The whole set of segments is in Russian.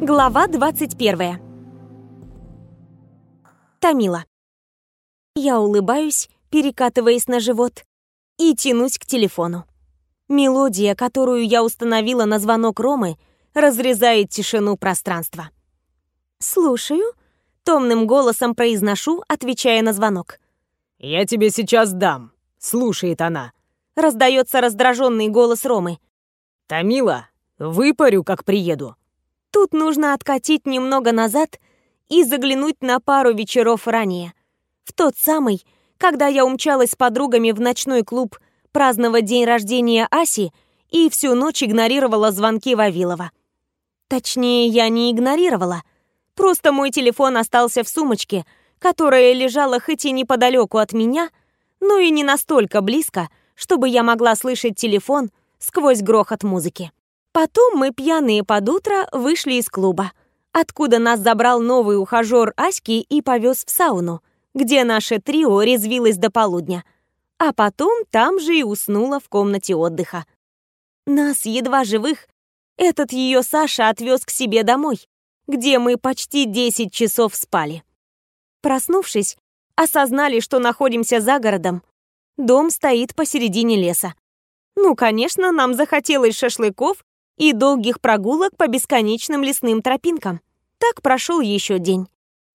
Глава 21. Тамила. Я улыбаюсь, перекатываясь на живот, и тянусь к телефону. Мелодия, которую я установила на звонок Ромы, разрезает тишину пространства. «Слушаю», — томным голосом произношу, отвечая на звонок. «Я тебе сейчас дам», — слушает она. Раздается раздраженный голос Ромы. «Тамила, выпарю, как приеду». Тут нужно откатить немного назад и заглянуть на пару вечеров ранее. В тот самый, когда я умчалась с подругами в ночной клуб праздновать день рождения Аси и всю ночь игнорировала звонки Вавилова. Точнее, я не игнорировала. Просто мой телефон остался в сумочке, которая лежала хоть и неподалеку от меня, но и не настолько близко, чтобы я могла слышать телефон сквозь грохот музыки. Потом мы, пьяные под утро, вышли из клуба, откуда нас забрал новый ухажер Аськи и повез в сауну, где наше трио резвилось до полудня. А потом там же и уснула в комнате отдыха. Нас, едва живых, этот ее Саша отвез к себе домой, где мы почти 10 часов спали. Проснувшись, осознали, что находимся за городом. Дом стоит посередине леса. Ну, конечно, нам захотелось шашлыков и долгих прогулок по бесконечным лесным тропинкам. Так прошел еще день.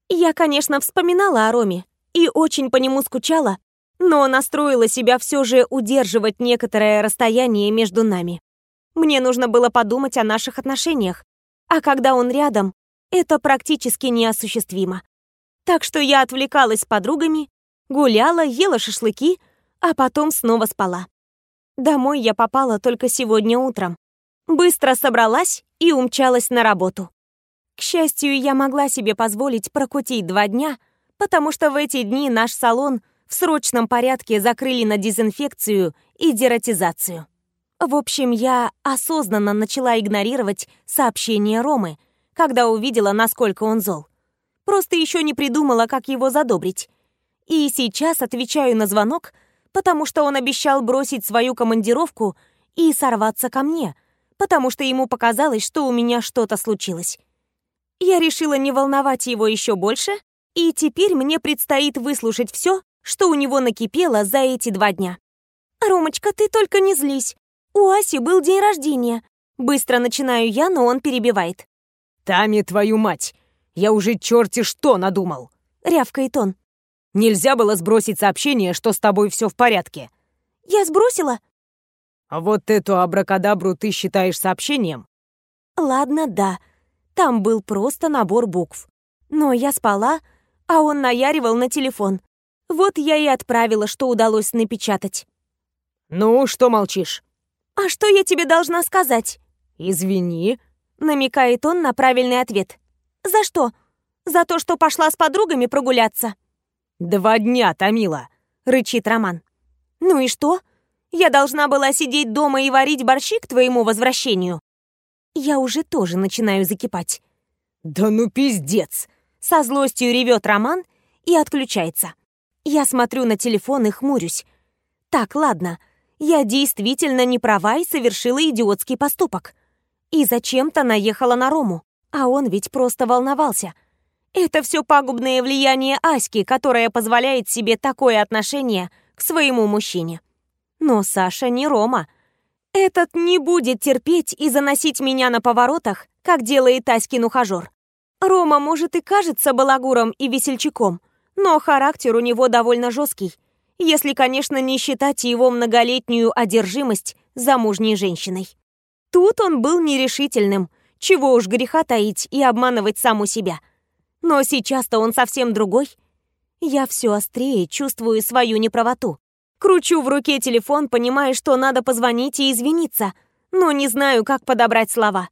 Я, конечно, вспоминала о Роме и очень по нему скучала, но настроила себя все же удерживать некоторое расстояние между нами. Мне нужно было подумать о наших отношениях, а когда он рядом, это практически неосуществимо. Так что я отвлекалась с подругами, гуляла, ела шашлыки, а потом снова спала. Домой я попала только сегодня утром, Быстро собралась и умчалась на работу. К счастью, я могла себе позволить прокутить два дня, потому что в эти дни наш салон в срочном порядке закрыли на дезинфекцию и дератизацию. В общем, я осознанно начала игнорировать сообщения Ромы, когда увидела, насколько он зол. Просто еще не придумала, как его задобрить. И сейчас отвечаю на звонок, потому что он обещал бросить свою командировку и сорваться ко мне — потому что ему показалось, что у меня что-то случилось. Я решила не волновать его еще больше, и теперь мне предстоит выслушать все, что у него накипело за эти два дня. «Ромочка, ты только не злись. У Аси был день рождения». Быстро начинаю я, но он перебивает. «Тами, твою мать! Я уже черти что надумал!» Рявкает он. «Нельзя было сбросить сообщение, что с тобой все в порядке». «Я сбросила?» А вот эту абракадабру ты считаешь сообщением? Ладно, да. Там был просто набор букв. Но я спала, а он наяривал на телефон. Вот я и отправила, что удалось напечатать. Ну, что молчишь? А что я тебе должна сказать? Извини. Намекает он на правильный ответ. За что? За то, что пошла с подругами прогуляться? Два дня, Томила, рычит Роман. Ну и что? Я должна была сидеть дома и варить борщи к твоему возвращению. Я уже тоже начинаю закипать. Да ну пиздец! Со злостью ревет Роман и отключается. Я смотрю на телефон и хмурюсь. Так, ладно, я действительно не права и совершила идиотский поступок. И зачем-то наехала на Рому, а он ведь просто волновался. Это все пагубное влияние Аськи, которое позволяет себе такое отношение к своему мужчине. Но Саша не Рома. Этот не будет терпеть и заносить меня на поворотах, как делает Аськин ухажер. Рома, может, и кажется балагуром и весельчаком, но характер у него довольно жесткий, если, конечно, не считать его многолетнюю одержимость замужней женщиной. Тут он был нерешительным, чего уж греха таить и обманывать саму себя. Но сейчас-то он совсем другой. Я все острее чувствую свою неправоту. Кручу в руке телефон, понимая, что надо позвонить и извиниться, но не знаю, как подобрать слова.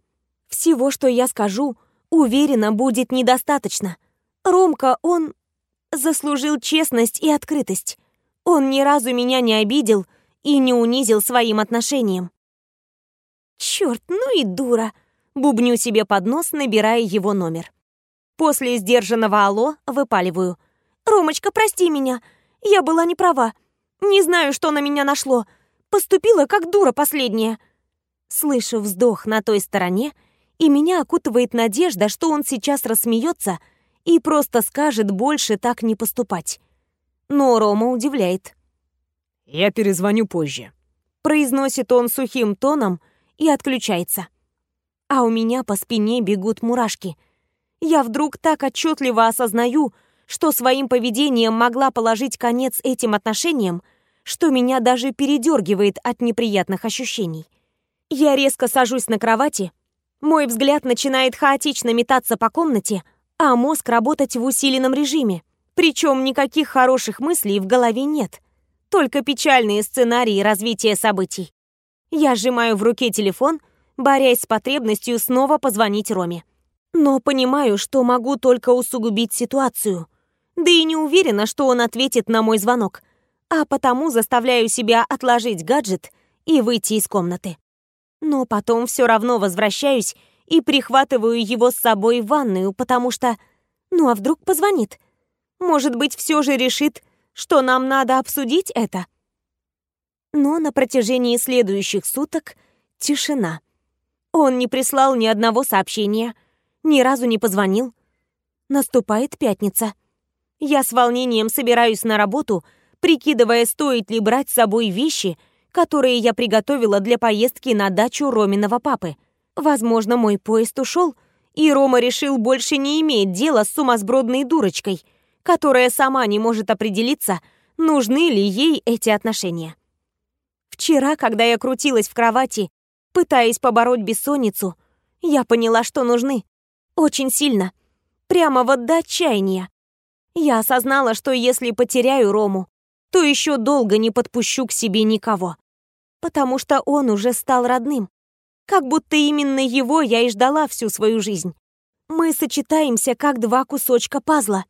Всего, что я скажу, уверена, будет недостаточно. Ромка, он заслужил честность и открытость. Он ни разу меня не обидел и не унизил своим отношением. Черт, ну и дура! Бубню себе под нос, набирая его номер. После сдержанного «Алло» выпаливаю. «Ромочка, прости меня, я была не права. Не знаю, что на меня нашло. Поступила как дура последняя. Слышу вздох на той стороне и меня окутывает надежда, что он сейчас рассмеется и просто скажет больше так не поступать. Но Рома удивляет. «Я перезвоню позже», — произносит он сухим тоном и отключается. А у меня по спине бегут мурашки. Я вдруг так отчетливо осознаю, что своим поведением могла положить конец этим отношениям, что меня даже передергивает от неприятных ощущений. Я резко сажусь на кровати, мой взгляд начинает хаотично метаться по комнате, а мозг работать в усиленном режиме. Причем никаких хороших мыслей в голове нет, только печальные сценарии развития событий. Я сжимаю в руке телефон, борясь с потребностью снова позвонить Роме. Но понимаю, что могу только усугубить ситуацию. Да и не уверена, что он ответит на мой звонок. А потому заставляю себя отложить гаджет и выйти из комнаты. Но потом все равно возвращаюсь и прихватываю его с собой в ванную, потому что... Ну а вдруг позвонит? Может быть, все же решит, что нам надо обсудить это? Но на протяжении следующих суток тишина. Он не прислал ни одного сообщения, ни разу не позвонил. Наступает пятница. Я с волнением собираюсь на работу, прикидывая, стоит ли брать с собой вещи, которые я приготовила для поездки на дачу Роминого папы. Возможно, мой поезд ушел, и Рома решил больше не иметь дела с сумасбродной дурочкой, которая сама не может определиться, нужны ли ей эти отношения. Вчера, когда я крутилась в кровати, пытаясь побороть бессонницу, я поняла, что нужны. Очень сильно. Прямо вот до отчаяния. Я осознала, что если потеряю Рому, то еще долго не подпущу к себе никого. Потому что он уже стал родным. Как будто именно его я и ждала всю свою жизнь. Мы сочетаемся, как два кусочка пазла.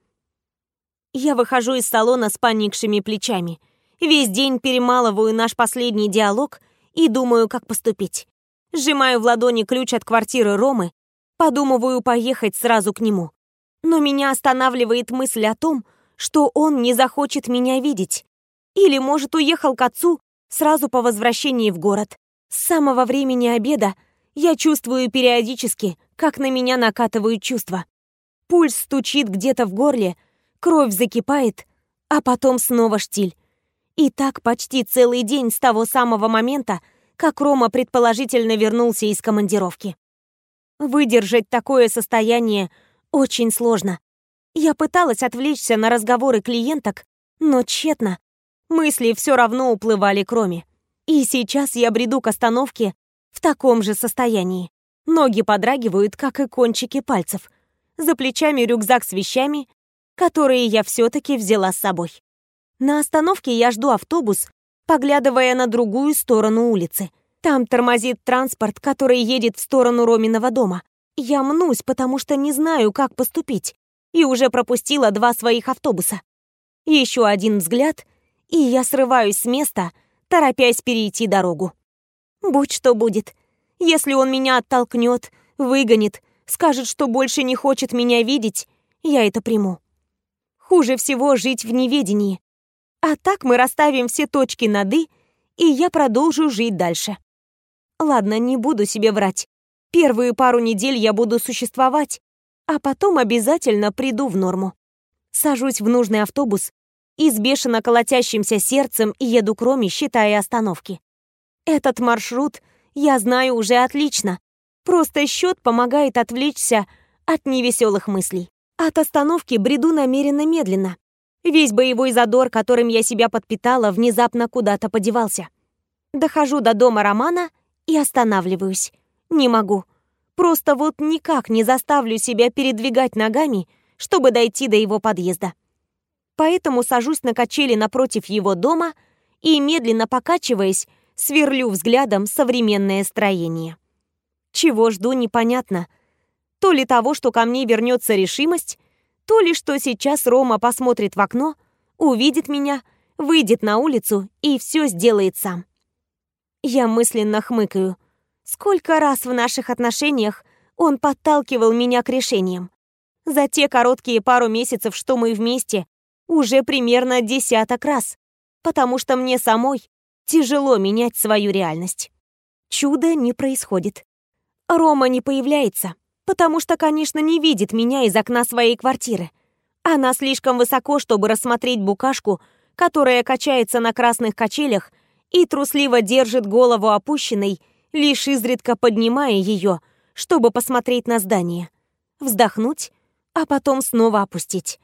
Я выхожу из салона с поникшими плечами. Весь день перемалываю наш последний диалог и думаю, как поступить. Сжимаю в ладони ключ от квартиры Ромы, подумываю поехать сразу к нему. Но меня останавливает мысль о том, что он не захочет меня видеть. Или, может, уехал к отцу сразу по возвращении в город. С самого времени обеда я чувствую периодически, как на меня накатывают чувства. Пульс стучит где-то в горле, кровь закипает, а потом снова штиль. И так почти целый день с того самого момента, как Рома предположительно вернулся из командировки. Выдержать такое состояние очень сложно. Я пыталась отвлечься на разговоры клиенток, но тщетно. Мысли все равно уплывали к Роме. И сейчас я бреду к остановке в таком же состоянии. Ноги подрагивают, как и кончики пальцев. За плечами рюкзак с вещами, которые я все-таки взяла с собой. На остановке я жду автобус, поглядывая на другую сторону улицы. Там тормозит транспорт, который едет в сторону Роминого дома. Я мнусь, потому что не знаю, как поступить, и уже пропустила два своих автобуса. Еще один взгляд, и я срываюсь с места, торопясь перейти дорогу. Будь что будет. Если он меня оттолкнет, выгонит, скажет, что больше не хочет меня видеть, я это приму. Хуже всего жить в неведении. А так мы расставим все точки над «и», и я продолжу жить дальше. Ладно, не буду себе врать. Первые пару недель я буду существовать, а потом обязательно приду в норму. Сажусь в нужный автобус и с бешено колотящимся сердцем еду к Роме, считая остановки. Этот маршрут я знаю уже отлично. Просто счет помогает отвлечься от невеселых мыслей. От остановки бреду намеренно медленно. Весь боевой задор, которым я себя подпитала, внезапно куда-то подевался. Дохожу до дома Романа и останавливаюсь. Не могу. Просто вот никак не заставлю себя передвигать ногами, чтобы дойти до его подъезда поэтому сажусь на качели напротив его дома и, медленно покачиваясь, сверлю взглядом современное строение. Чего жду, непонятно. То ли того, что ко мне вернется решимость, то ли что сейчас Рома посмотрит в окно, увидит меня, выйдет на улицу и все сделает сам. Я мысленно хмыкаю. Сколько раз в наших отношениях он подталкивал меня к решениям. За те короткие пару месяцев, что мы вместе, уже примерно десяток раз, потому что мне самой тяжело менять свою реальность. Чудо не происходит. Рома не появляется, потому что, конечно, не видит меня из окна своей квартиры. Она слишком высоко, чтобы рассмотреть букашку, которая качается на красных качелях и трусливо держит голову опущенной, лишь изредка поднимая ее, чтобы посмотреть на здание. Вздохнуть, а потом снова опустить.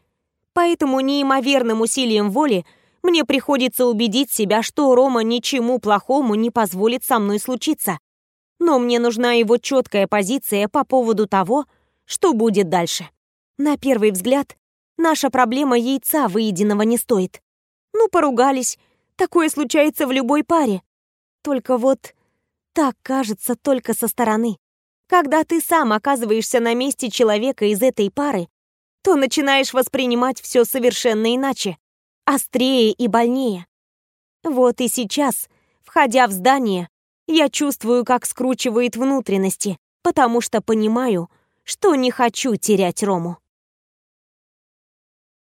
Поэтому неимоверным усилием воли мне приходится убедить себя, что Рома ничему плохому не позволит со мной случиться. Но мне нужна его четкая позиция по поводу того, что будет дальше. На первый взгляд, наша проблема яйца выеденного не стоит. Ну, поругались. Такое случается в любой паре. Только вот так кажется только со стороны. Когда ты сам оказываешься на месте человека из этой пары, то начинаешь воспринимать все совершенно иначе острее и больнее. Вот и сейчас, входя в здание, я чувствую, как скручивает внутренности, потому что понимаю, что не хочу терять Рому.